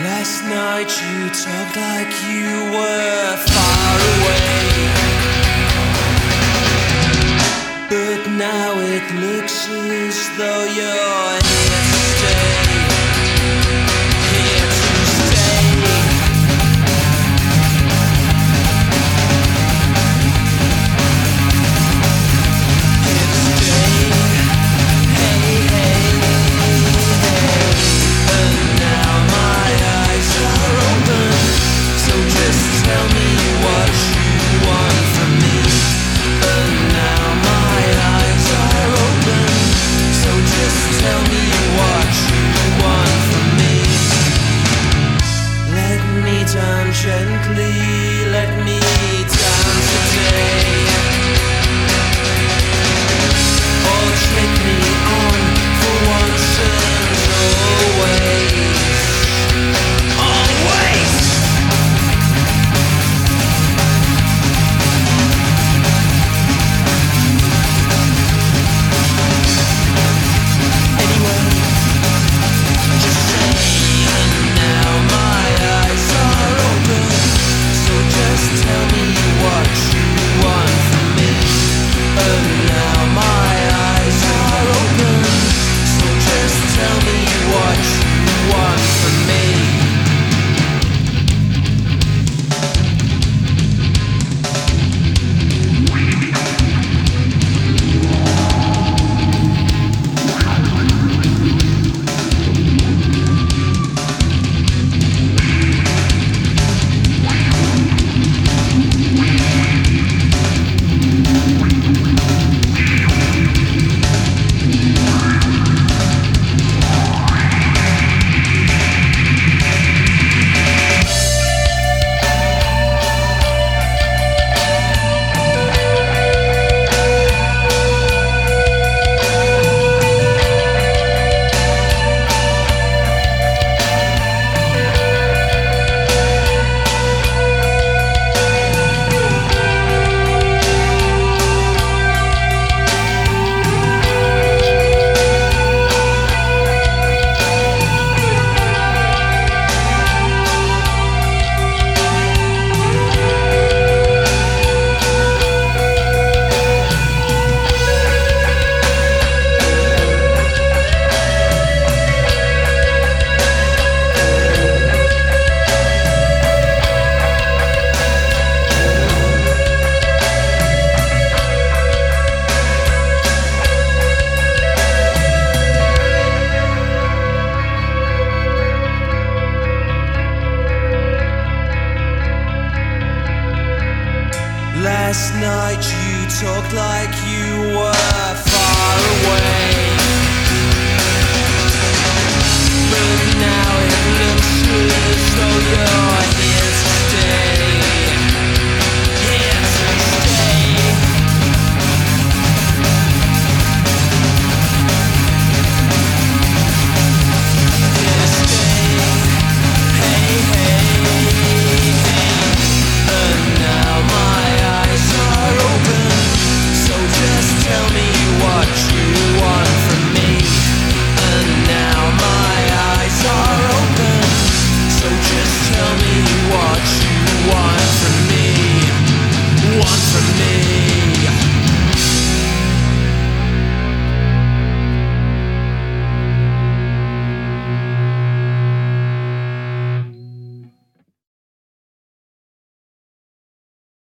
Last night you talked like you were far away. But now it looks as though you're. gently let me Last night you talked like you were far away. For me.